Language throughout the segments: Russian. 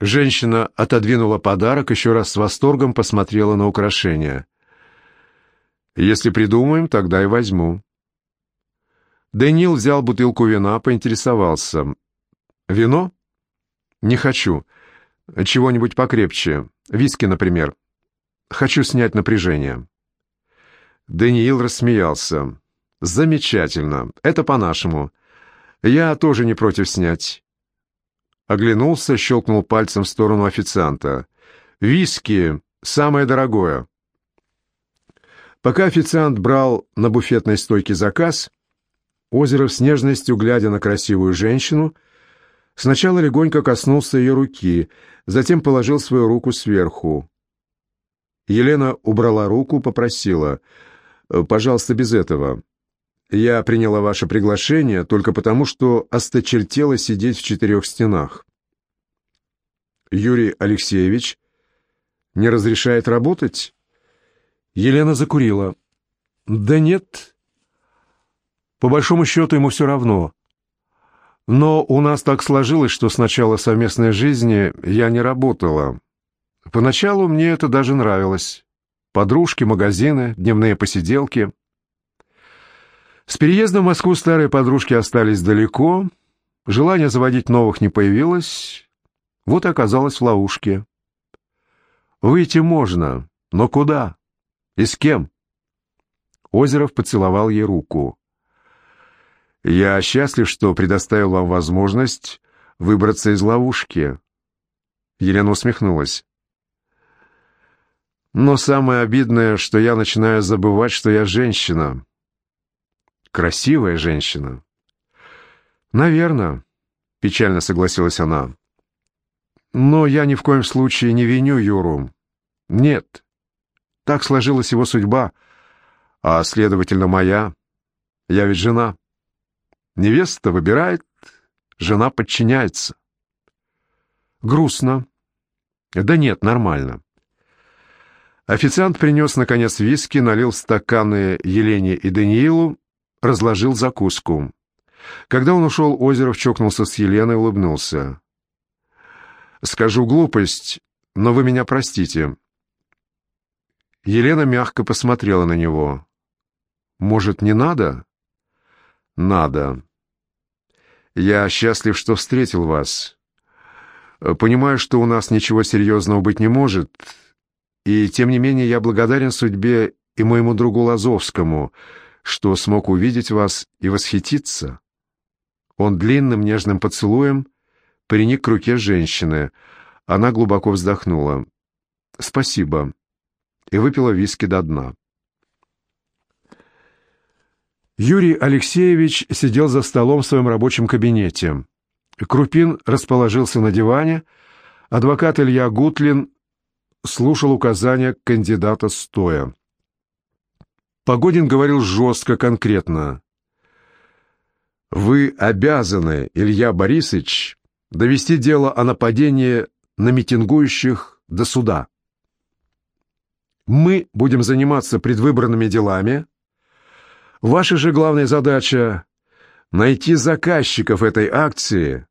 Женщина отодвинула подарок, еще раз с восторгом посмотрела на украшение. «Если придумаем, тогда и возьму». Дэниел взял бутылку вина, поинтересовался. «Вино?» «Не хочу. Чего-нибудь покрепче. Виски, например. Хочу снять напряжение». Дэниел рассмеялся. «Замечательно. Это по-нашему. Я тоже не против снять». Оглянулся, щелкнул пальцем в сторону официанта. «Виски. Самое дорогое». Пока официант брал на буфетной стойке заказ, Озеров с нежностью, глядя на красивую женщину, сначала легонько коснулся ее руки, затем положил свою руку сверху. Елена убрала руку, попросила, «Пожалуйста, без этого. Я приняла ваше приглашение только потому, что осточертела сидеть в четырех стенах». «Юрий Алексеевич не разрешает работать?» Елена закурила. «Да нет. По большому счету ему все равно. Но у нас так сложилось, что с начала совместной жизни я не работала. Поначалу мне это даже нравилось. Подружки, магазины, дневные посиделки. С переездом в Москву старые подружки остались далеко, желание заводить новых не появилось, вот и оказалась в ловушке. Выйти можно, но куда? И с кем? Озеров поцеловал ей руку. «Я счастлив, что предоставил вам возможность выбраться из ловушки». Елена усмехнулась. «Но самое обидное, что я начинаю забывать, что я женщина. Красивая женщина». «Наверное», — печально согласилась она. «Но я ни в коем случае не виню Юру. Нет, так сложилась его судьба, а, следовательно, моя. Я ведь жена. Невеста выбирает, жена подчиняется. Грустно. Да нет, нормально. Официант принес, наконец, виски, налил стаканы Елене и Даниилу, разложил закуску. Когда он ушел, Озеров чокнулся с Еленой и улыбнулся. «Скажу глупость, но вы меня простите. Елена мягко посмотрела на него. «Может, не надо?» «Надо. Я счастлив, что встретил вас. Понимаю, что у нас ничего серьезного быть не может, и тем не менее я благодарен судьбе и моему другу Лазовскому, что смог увидеть вас и восхититься». Он длинным нежным поцелуем приник к руке женщины. Она глубоко вздохнула. «Спасибо и выпила виски до дна. Юрий Алексеевич сидел за столом в своем рабочем кабинете. Крупин расположился на диване, адвокат Илья Гутлин слушал указания кандидата стоя. Погодин говорил жестко, конкретно. «Вы обязаны, Илья Борисович, довести дело о нападении на митингующих до суда. Мы будем заниматься предвыборными делами. Ваша же главная задача — найти заказчиков этой акции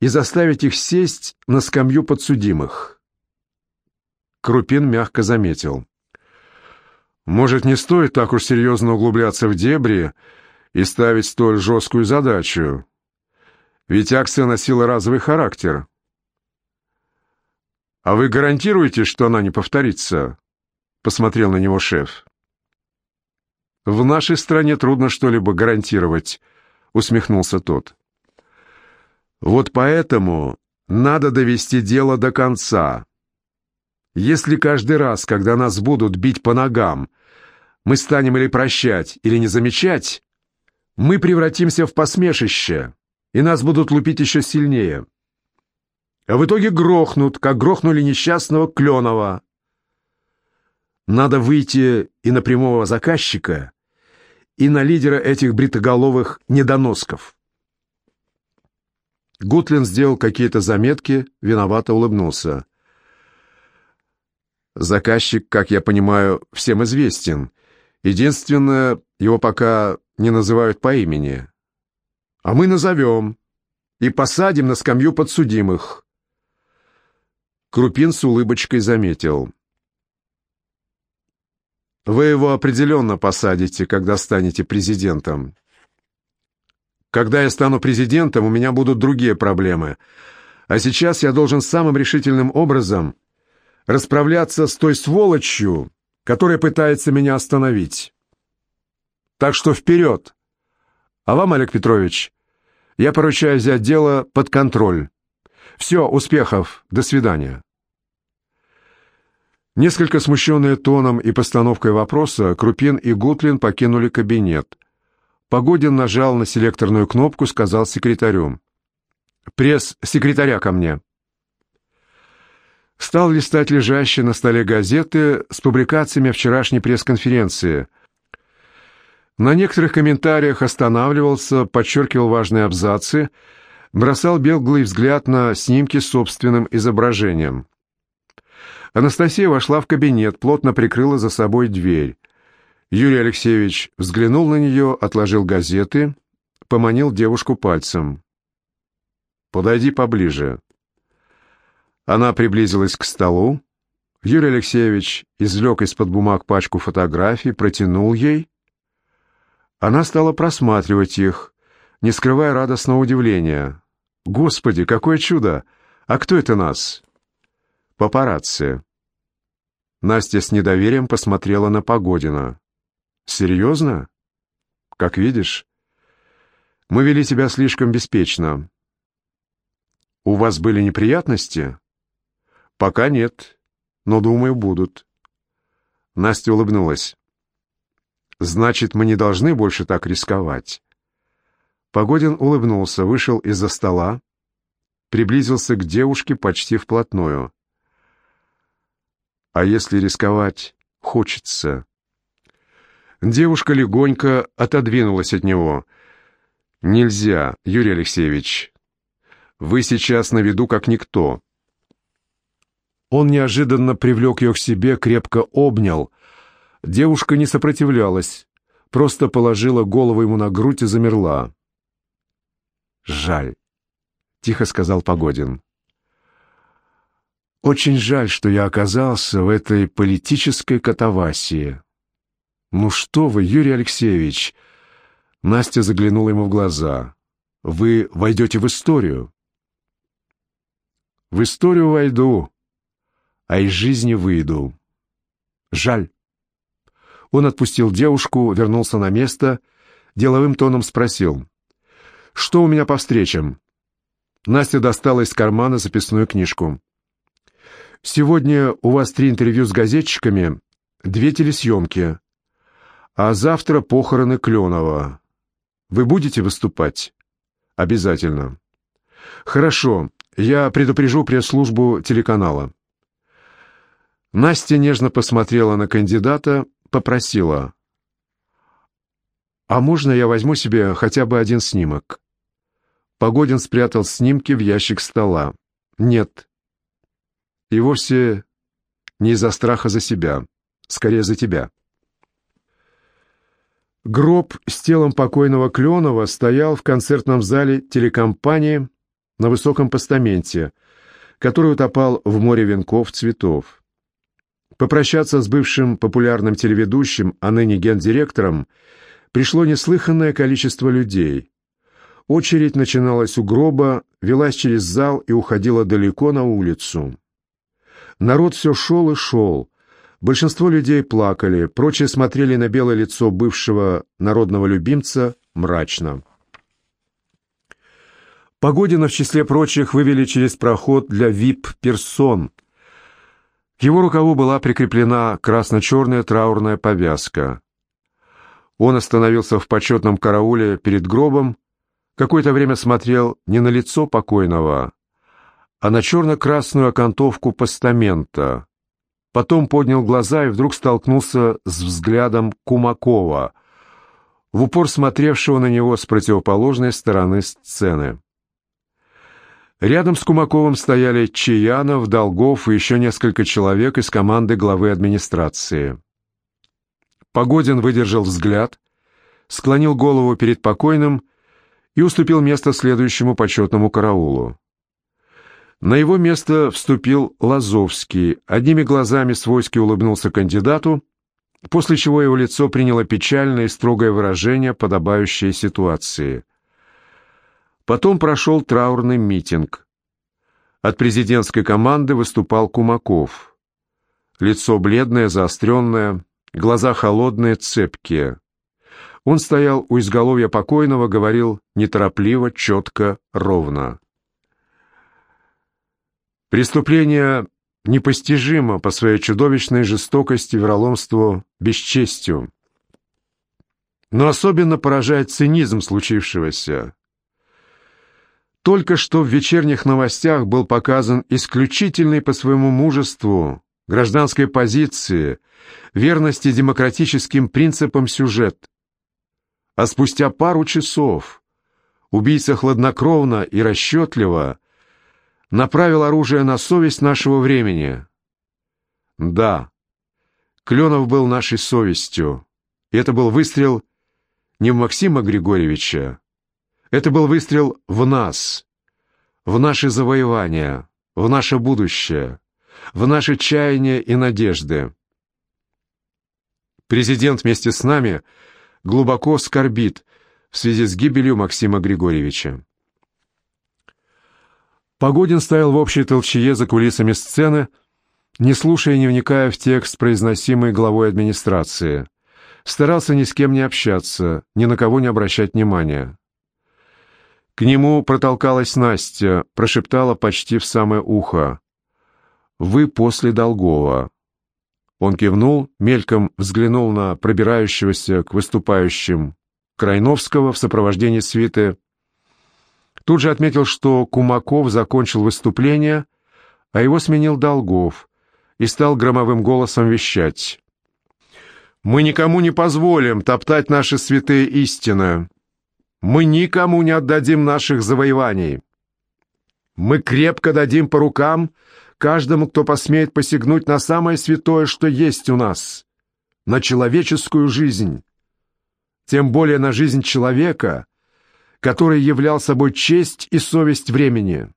и заставить их сесть на скамью подсудимых. Крупин мягко заметил. Может, не стоит так уж серьезно углубляться в дебри и ставить столь жесткую задачу? Ведь акция носила разовый характер. А вы гарантируете, что она не повторится? посмотрел на него шеф. «В нашей стране трудно что-либо гарантировать», — усмехнулся тот. «Вот поэтому надо довести дело до конца. Если каждый раз, когда нас будут бить по ногам, мы станем или прощать, или не замечать, мы превратимся в посмешище, и нас будут лупить еще сильнее. А в итоге грохнут, как грохнули несчастного Кленова, надо выйти и на прямого заказчика, и на лидера этих бритоголовых недоносков. Гутлин сделал какие-то заметки, виновато улыбнулся. Заказчик, как я понимаю, всем известен. Единственное, его пока не называют по имени. А мы назовем и посадим на скамью подсудимых. Крупин с улыбочкой заметил. «Вы его определенно посадите, когда станете президентом. Когда я стану президентом, у меня будут другие проблемы. А сейчас я должен самым решительным образом расправляться с той сволочью, которая пытается меня остановить. Так что вперед! А вам, Олег Петрович, я поручаю взять дело под контроль. Все, успехов, до свидания. Несколько смущенные тоном и постановкой вопроса, Крупин и Гутлин покинули кабинет. Погодин нажал на селекторную кнопку, сказал секретарю. «Пресс-секретаря ко мне». Стал листать лежащие на столе газеты с публикациями вчерашней пресс-конференции. На некоторых комментариях останавливался, подчеркивал важные абзацы, бросал беглый взгляд на снимки с собственным изображением. Анастасия вошла в кабинет, плотно прикрыла за собой дверь. Юрий Алексеевич взглянул на нее, отложил газеты, поманил девушку пальцем. «Подойди поближе». Она приблизилась к столу. Юрий Алексеевич извлек из-под бумаг пачку фотографий, протянул ей. Она стала просматривать их, не скрывая радостного удивления. «Господи, какое чудо! А кто это нас?» «Папарацци». Настя с недоверием посмотрела на Погодина. «Серьезно? Как видишь, мы вели себя слишком беспечно. У вас были неприятности?» «Пока нет, но, думаю, будут». Настя улыбнулась. «Значит, мы не должны больше так рисковать». Погодин улыбнулся, вышел из-за стола, приблизился к девушке почти вплотную. «А если рисковать хочется?» Девушка легонько отодвинулась от него. «Нельзя, Юрий Алексеевич. Вы сейчас на виду как никто. Он неожиданно привлек ее к себе, крепко обнял. Девушка не сопротивлялась, просто положила голову ему на грудь и замерла. «Жаль», — тихо сказал Погодин. «Очень жаль, что я оказался в этой политической катавасии». «Ну что вы, Юрий Алексеевич!» Настя заглянула ему в глаза. «Вы войдете в историю». «В историю войду», а из жизни выйду. Жаль. Он отпустил девушку, вернулся на место, деловым тоном спросил. «Что у меня по встречам?» Настя достала из кармана записную книжку. «Сегодня у вас три интервью с газетчиками, две телесъемки, а завтра похороны Кленова. Вы будете выступать?» «Обязательно». «Хорошо, я предупрежу пресс-службу телеканала». Настя нежно посмотрела на кандидата, попросила. «А можно я возьму себе хотя бы один снимок?» Погодин спрятал снимки в ящик стола. «Нет. И вовсе не из-за страха за себя. Скорее за тебя». Гроб с телом покойного Кленова стоял в концертном зале телекомпании на высоком постаменте, который утопал в море венков цветов. Попрощаться с бывшим популярным телеведущим, а ныне гендиректором, пришло неслыханное количество людей. Очередь начиналась у гроба, велась через зал и уходила далеко на улицу. Народ все шел и шел. Большинство людей плакали, прочие смотрели на белое лицо бывшего народного любимца мрачно. Погодина в числе прочих вывели через проход для вип-персон – к его рукаву была прикреплена красно-черная траурная повязка. Он остановился в почетном карауле перед гробом, какое-то время смотрел не на лицо покойного, а на черно-красную окантовку постамента. Потом поднял глаза и вдруг столкнулся с взглядом Кумакова, в упор смотревшего на него с противоположной стороны сцены. Рядом с Кумаковым стояли Чаянов, Долгов и еще несколько человек из команды главы администрации. Погодин выдержал взгляд, склонил голову перед покойным и уступил место следующему почетному караулу. На его место вступил Лазовский, одними глазами свойски улыбнулся кандидату, после чего его лицо приняло печальное и строгое выражение, подобающее ситуации. Потом прошел траурный митинг. От президентской команды выступал Кумаков. Лицо бледное, заостренное, глаза холодные, цепкие. Он стоял у изголовья покойного, говорил неторопливо, четко, ровно. Преступление непостижимо по своей чудовищной жестокости, вероломству, бесчестью. Но особенно поражает цинизм случившегося. Только что в вечерних новостях был показан исключительный по своему мужеству, гражданской позиции, верности демократическим принципам сюжет. А спустя пару часов убийца хладнокровно и расчетливо направил оружие на совесть нашего времени. Да, Кленов был нашей совестью, и это был выстрел не в Максима Григорьевича, это был выстрел в нас, в наши завоевания, в наше будущее, в наши чаяния и надежды. Президент вместе с нами глубоко скорбит в связи с гибелью Максима Григорьевича. Погодин стоял в общей толчее за кулисами сцены, не слушая и не вникая в текст, произносимый главой администрации. Старался ни с кем не общаться, ни на кого не обращать внимания. К нему протолкалась Настя, прошептала почти в самое ухо. «Вы после Долгова». Он кивнул, мельком взглянул на пробирающегося к выступающим Крайновского в сопровождении свиты, Тут же отметил, что Кумаков закончил выступление, а его сменил Долгов и стал громовым голосом вещать. «Мы никому не позволим топтать наши святые истины. Мы никому не отдадим наших завоеваний. Мы крепко дадим по рукам каждому, кто посмеет посягнуть на самое святое, что есть у нас, на человеческую жизнь. Тем более на жизнь человека, который являл собой честь и совесть времени.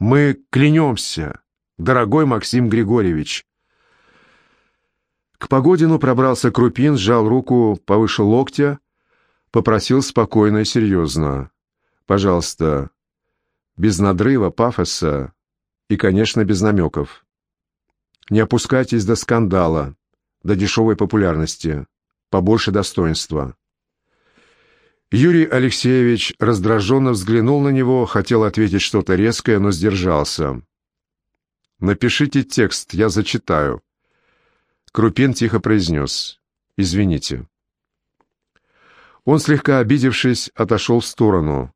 Мы клянемся, дорогой Максим Григорьевич. К Погодину пробрался Крупин, сжал руку повыше локтя, попросил спокойно и серьезно. «Пожалуйста, без надрыва, пафоса и, конечно, без намеков. Не опускайтесь до скандала, до дешевой популярности, побольше достоинства». Юрий Алексеевич раздраженно взглянул на него, хотел ответить что-то резкое, но сдержался. «Напишите текст, я зачитаю». Крупин тихо произнес. «Извините». Он, слегка обидевшись, отошел в сторону.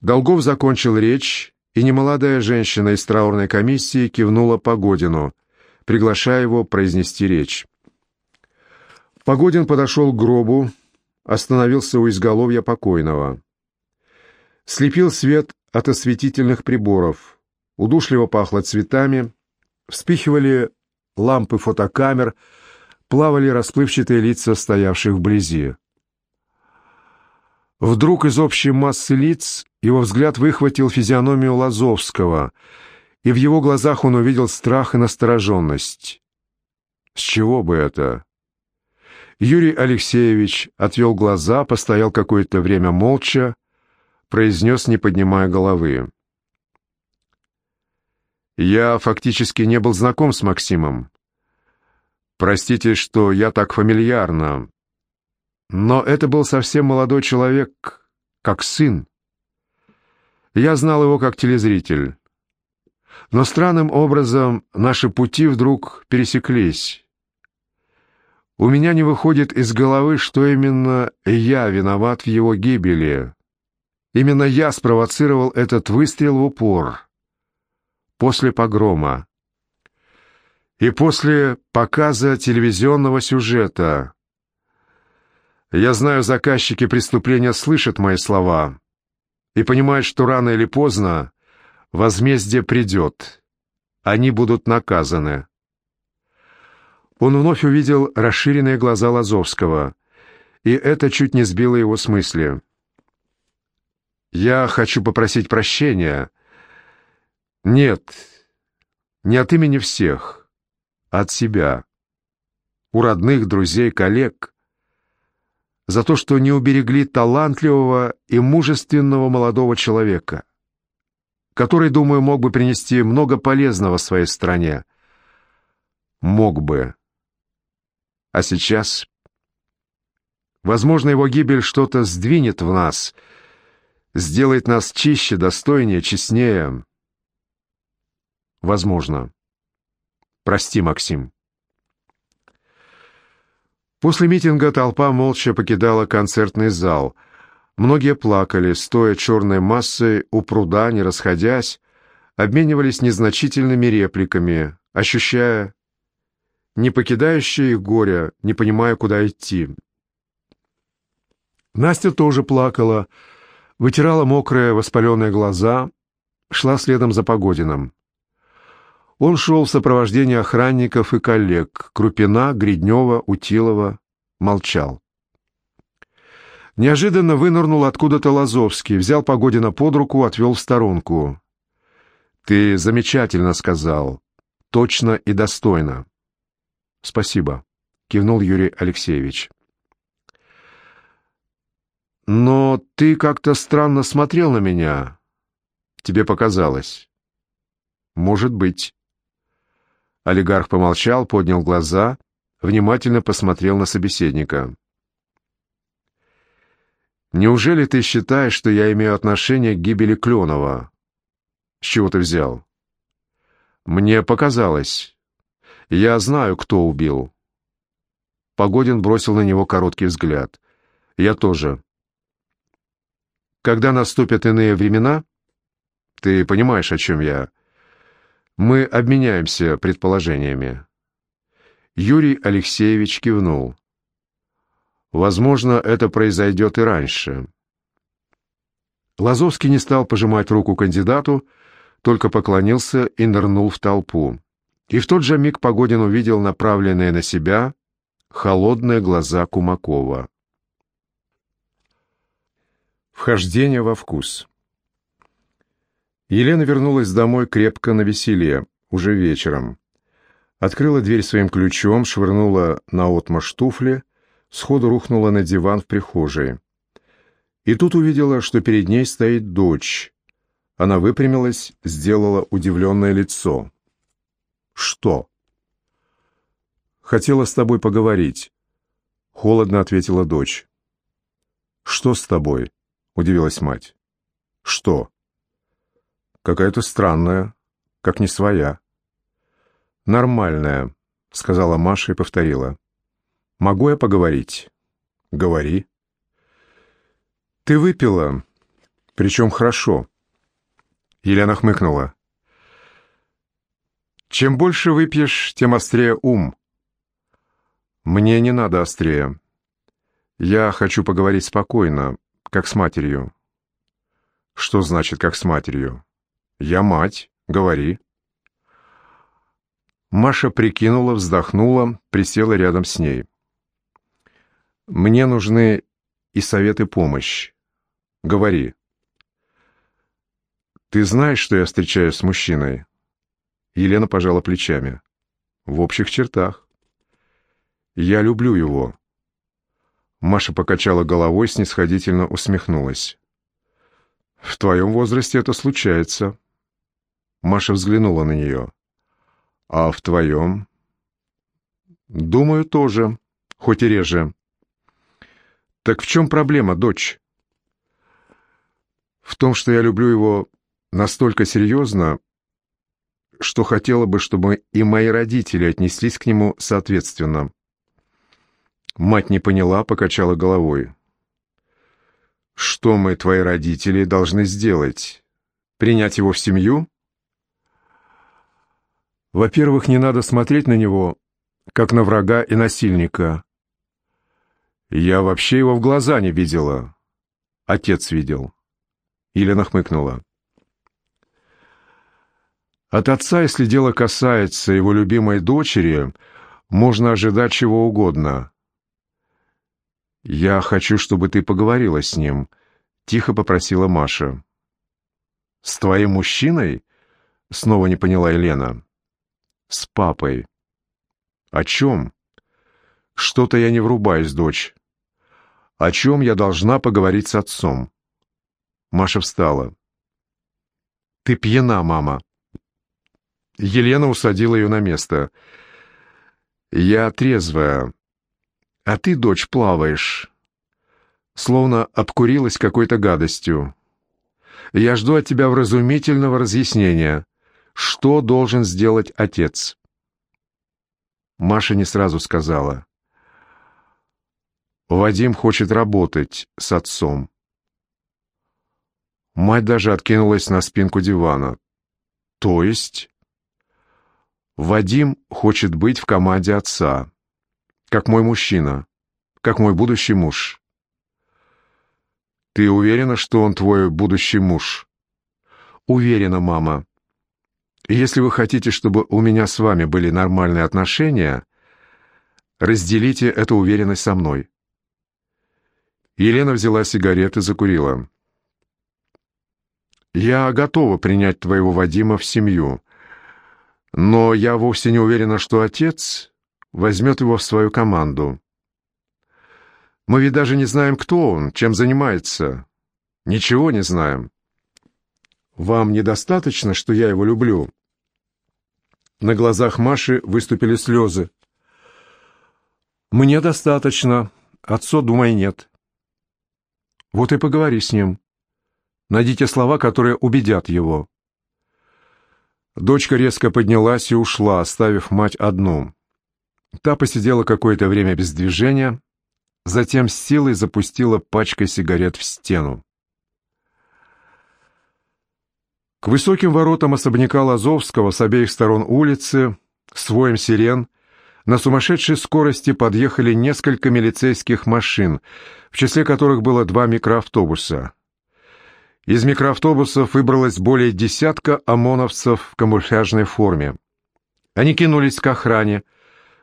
Долгов закончил речь, и немолодая женщина из траурной комиссии кивнула Погодину, приглашая его произнести речь. Погодин подошел к гробу, остановился у изголовья покойного. Слепил свет от осветительных приборов. Удушливо пахло цветами, вспихивали лампы фотокамер, плавали расплывчатые лица стоявших вблизи. Вдруг из общей массы лиц его взгляд выхватил физиономию Лазовского, и в его глазах он увидел страх и настороженность. С чего бы это? Юрий Алексеевич отвел глаза, постоял какое-то время молча, произнес, не поднимая головы. «Я фактически не был знаком с Максимом. Простите, что я так фамильярно. Но это был совсем молодой человек, как сын. Я знал его как телезритель. Но странным образом наши пути вдруг пересеклись». У меня не выходит из головы, что именно я виноват в его гибели. Именно я спровоцировал этот выстрел в упор. После погрома. И после показа телевизионного сюжета. Я знаю, заказчики преступления слышат мои слова и понимают, что рано или поздно возмездие придет. Они будут наказаны. Он вновь увидел расширенные глаза Лазовского, и это чуть не сбило его с мысли. «Я хочу попросить прощения. Нет, не от имени всех, а от себя. У родных, друзей, коллег. За то, что не уберегли талантливого и мужественного молодого человека, который, думаю, мог бы принести много полезного своей стране. Мог бы. А сейчас... Возможно, его гибель что-то сдвинет в нас, сделает нас чище, достойнее, честнее. Возможно. Прости, Максим. После митинга толпа молча покидала концертный зал. Многие плакали, стоя черной массой у пруда, не расходясь, обменивались незначительными репликами, ощущая не покидающее их горе, не понимая, куда идти. Настя тоже плакала, вытирала мокрые воспаленные глаза, шла следом за Погодиным. Он шел в сопровождении охранников и коллег. Крупина, Гриднева, Утилова. Молчал. Неожиданно вынырнул откуда-то Лазовский, взял Погодина под руку, отвел в сторонку. «Ты замечательно сказал. Точно и достойно». «Спасибо», — кивнул Юрий Алексеевич. «Но ты как-то странно смотрел на меня. Тебе показалось». «Может быть». Олигарх помолчал, поднял глаза, внимательно посмотрел на собеседника. «Неужели ты считаешь, что я имею отношение к гибели Кленова?» «С чего ты взял?» «Мне показалось. Я знаю, кто убил». Погодин бросил на него короткий взгляд. «Я тоже». «Когда наступят иные времена...» «Ты понимаешь, о чем я...» «Мы обменяемся предположениями». Юрий Алексеевич кивнул. «Возможно, это произойдет и раньше». Лазовский не стал пожимать руку кандидату, только поклонился и нырнул в толпу. И в тот же миг Погодин увидел направленные на себя холодные глаза Кумакова. Вхождение во вкус. Елена вернулась домой крепко на веселье, уже вечером. Открыла дверь своим ключом, швырнула на отмашь туфли, сходу рухнула на диван в прихожей. И тут увидела, что перед ней стоит дочь. Она выпрямилась, сделала удивленное лицо. «Что?» «Хотела с тобой поговорить», — холодно ответила дочь. «Что с тобой?» — удивилась мать. «Что?» «Какая-то странная, как не своя». «Нормальная», — сказала Маша и повторила. «Могу я поговорить?» «Говори». «Ты выпила, причем хорошо». Елена хмыкнула. «Чем больше выпьешь, тем острее ум». «Мне не надо острее. Я хочу поговорить спокойно, как с матерью». «Что значит, как с матерью?» «Я мать. Говори». Маша прикинула, вздохнула, присела рядом с ней. «Мне нужны и совет, и помощь. Говори». «Ты знаешь, что я встречаюсь с мужчиной?» Елена пожала плечами. «В общих чертах. Я люблю его». Маша покачала головой, снисходительно усмехнулась. «В твоем возрасте это случается». Маша взглянула на нее. «А в твоем?» «Думаю, тоже, хоть и реже». «Так в чем проблема, дочь?» «В том, что я люблю его настолько серьезно, что хотела бы, чтобы и мои родители отнеслись к нему соответственно». Мать не поняла, покачала головой. «Что мы, твои родители, должны сделать? Принять его в семью?» Во-первых, не надо смотреть на него, как на врага и насильника. Я вообще его в глаза не видела. Отец видел. Елена хмыкнула. От отца, если дело касается его любимой дочери, можно ожидать чего угодно. «Я хочу, чтобы ты поговорила с ним», — тихо попросила Маша. «С твоим мужчиной?» Снова не поняла Елена. С папой. О чем? Что-то я не врубаюсь, дочь. О чем я должна поговорить с отцом? Маша встала. Ты пьяна, мама. Елена усадила ее на место. Я трезвая. А ты, дочь, плаваешь. Словно обкурилась какой-то гадостью. Я жду от тебя вразумительного разъяснения, что должен сделать отец. Маша не сразу сказала. Вадим хочет работать с отцом. Мать даже откинулась на спинку дивана. То есть... Вадим хочет быть в команде отца, как мой мужчина, как мой будущий муж. Ты уверена, что он твой будущий муж? Уверена, мама. Если вы хотите, чтобы у меня с вами были нормальные отношения, разделите эту уверенность со мной. Елена взяла сигареты и закурила. «Я готова принять твоего Вадима в семью, но я вовсе не уверена, что отец возьмет его в свою команду. Мы ведь даже не знаем, кто он, чем занимается. Ничего не знаем. Вам недостаточно, что я его люблю?» На глазах Маши выступили слезы. «Мне достаточно. Отцу, думай, нет». Вот и поговори с ним. Найдите слова, которые убедят его. Дочка резко поднялась и ушла, оставив мать одну. Та посидела какое-то время без движения, затем с силой запустила пачкой сигарет в стену. К высоким воротам особняка Лазовского с обеих сторон улицы, с воем сирен, на сумасшедшей скорости подъехали несколько милицейских машин, в числе которых было два микроавтобуса. Из микроавтобусов выбралось более десятка ОМОНовцев в камуфляжной форме. Они кинулись к охране,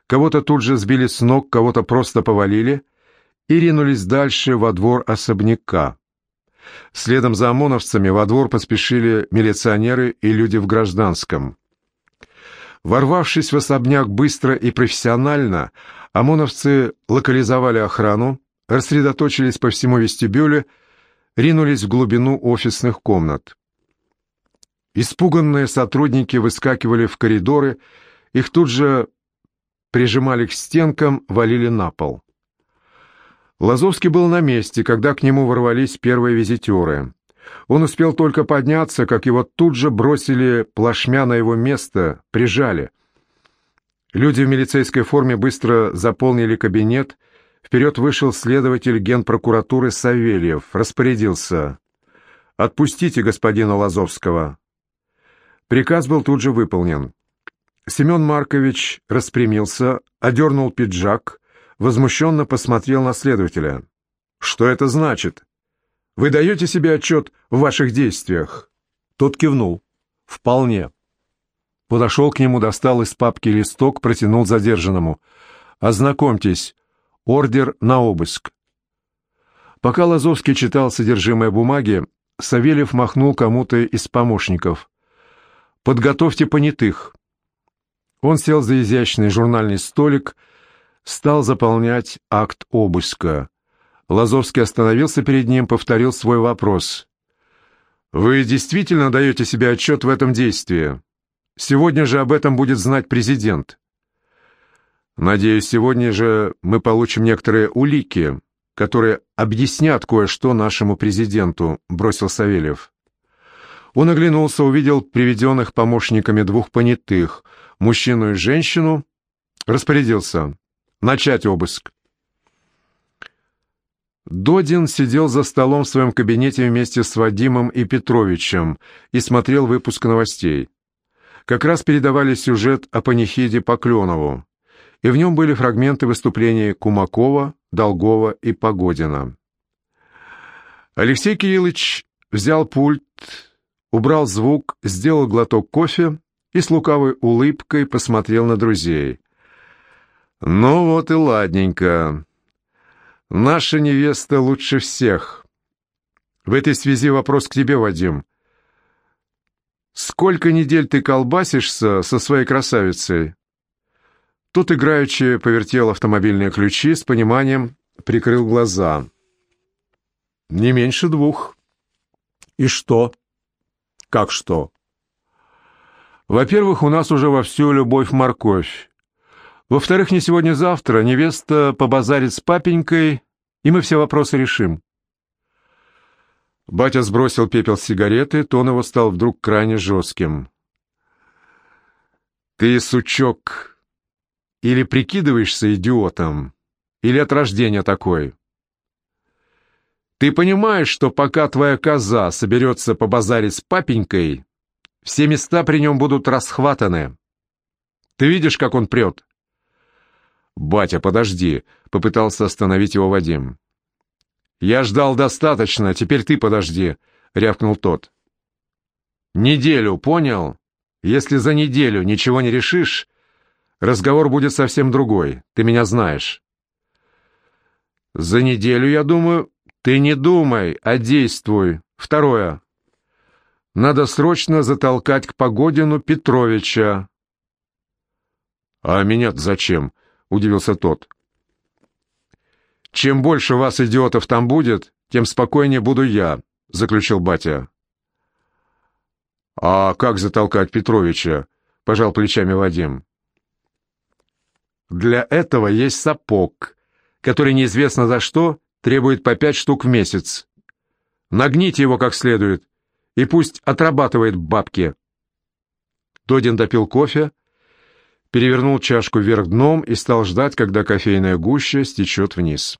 кого-то тут же сбили с ног, кого-то просто повалили и ринулись дальше во двор особняка. Следом за ОМОНовцами во двор поспешили милиционеры и люди в гражданском. Ворвавшись в особняк быстро и профессионально, ОМОНовцы локализовали охрану, рассредоточились по всему вестибюлю, ринулись в глубину офисных комнат. Испуганные сотрудники выскакивали в коридоры, их тут же прижимали к стенкам, валили на пол. Лазовский был на месте, когда к нему ворвались первые визитеры. Он успел только подняться, как его тут же бросили плашмя на его место, прижали. Люди в милицейской форме быстро заполнили кабинет, Вперед вышел следователь генпрокуратуры Савельев, распорядился. «Отпустите господина Лазовского». Приказ был тут же выполнен. Семен Маркович распрямился, одернул пиджак, возмущенно посмотрел на следователя. «Что это значит? Вы даете себе отчет в ваших действиях?» Тот кивнул. «Вполне». Подошел к нему, достал из папки листок, протянул задержанному. «Ознакомьтесь, Ордер на обыск. Пока Лазовский читал содержимое бумаги, Савельев махнул кому-то из помощников. «Подготовьте понятых». Он сел за изящный журнальный столик, стал заполнять акт обыска. Лазовский остановился перед ним, повторил свой вопрос. «Вы действительно даете себе отчет в этом действии? Сегодня же об этом будет знать президент». Надеюсь, сегодня же мы получим некоторые улики, которые объяснят кое-что нашему президенту», — бросил Савельев. Он оглянулся, увидел приведенных помощниками двух понятых, мужчину и женщину, распорядился начать обыск. Додин сидел за столом в своем кабинете вместе с Вадимом и Петровичем и смотрел выпуск новостей. Как раз передавали сюжет о панихиде по Кленову и в нем были фрагменты выступлений Кумакова, Долгова и Погодина. Алексей Кириллович взял пульт, убрал звук, сделал глоток кофе и с лукавой улыбкой посмотрел на друзей. «Ну вот и ладненько. Наша невеста лучше всех. В этой связи вопрос к тебе, Вадим. Сколько недель ты колбасишься со своей красавицей?» Тут играючи повертел автомобильные ключи, с пониманием прикрыл глаза. «Не меньше двух». «И что?» «Как что?» «Во-первых, у нас уже вовсю любовь-морковь. Во-вторых, не сегодня-завтра невеста побазарит с папенькой, и мы все вопросы решим». Батя сбросил пепел с сигареты, тон его стал вдруг крайне жестким. «Ты, сучок, или прикидываешься идиотом, или от рождения такой. Ты понимаешь, что пока твоя коза соберется побазарить с папенькой, все места при нем будут расхватаны. Ты видишь, как он прет?» «Батя, подожди», — попытался остановить его Вадим. «Я ждал достаточно, теперь ты подожди», — рявкнул тот. «Неделю, понял? Если за неделю ничего не решишь, разговор будет совсем другой, ты меня знаешь». «За неделю, я думаю...» «Ты не думай, а действуй. Второе. Надо срочно затолкать к Погодину Петровича». «А меня зачем?» — удивился тот. «Чем больше вас, идиотов, там будет, тем спокойнее буду я», — заключил батя. «А как затолкать Петровича?» — пожал плечами Вадим. «Для этого есть сапог, который неизвестно за что требует по пять штук в месяц. Нагните его как следует, и пусть отрабатывает бабки». Додин допил кофе, перевернул чашку вверх дном и стал ждать, когда кофейная гуща стечет вниз.